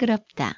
시끄럽다.